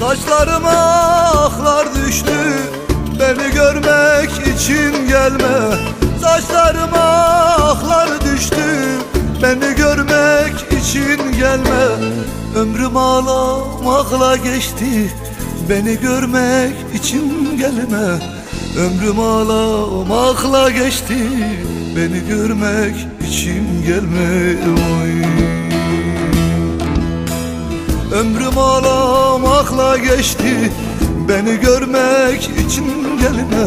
Saçlarıma aklar düştü Beni görmek için gelme Saçlarıma aklar düştü Beni görmek için gelme Ömrüm ağlamakla geçti Beni görmek için gelme Ömrüm ağlamakla geçti Beni görmek için gelme Oy. Ömrüm ağlamakla geçti Beni görmek için gelme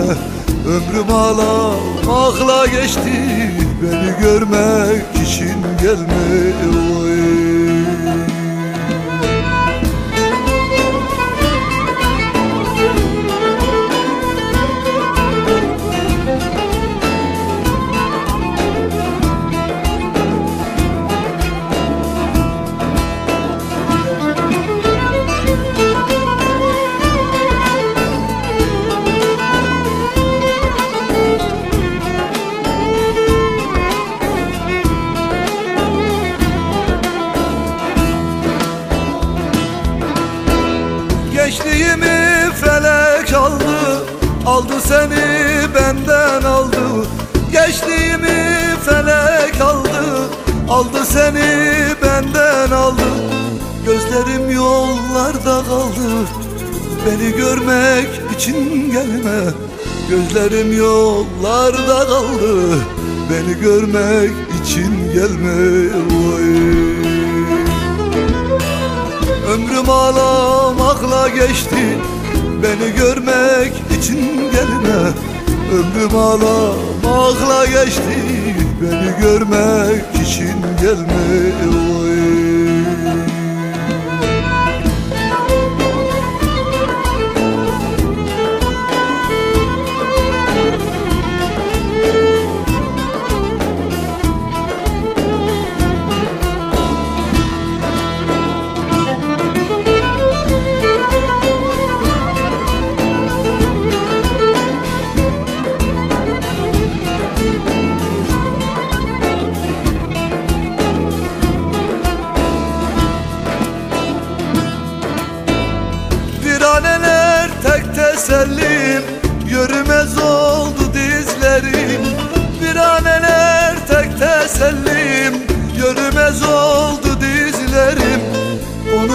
Ömrüm ağlamakla geçti Beni görmek için gelme Oy. Gençliğimi felek aldı Aldı seni benden aldı Gençliğimi felek aldı Aldı seni benden aldı Gözlerim yollarda kaldı Beni görmek için gelme Gözlerim yollarda kaldı Beni görmek için gelme Oy. Ömrüm ağlama geçti Beni görmek için gelme Ömrüm ağlamakla geçti Beni görmek için gelme Oy.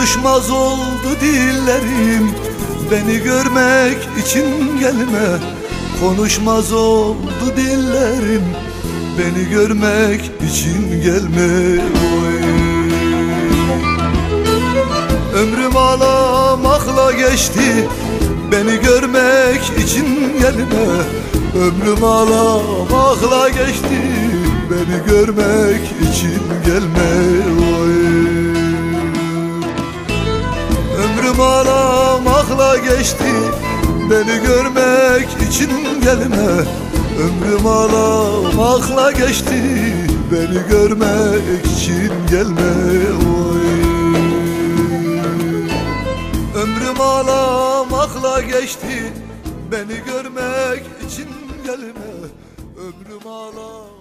Uyuşmaz oldu dillerim Beni görmek için gelme Konuşmaz oldu dillerim Beni görmek için gelme Oy. Ömrüm ağlamakla geçti Beni görmek için gelme Ömrüm ağlamakla geçti Beni görmek için gelme Oy. geçti Beni görmek için gelme Ömrüm ağlamakla geçti Beni görmek için gelme oy Ömrüm ağlamakla geçti Beni görmek için gelme Ömrüm ağlamakla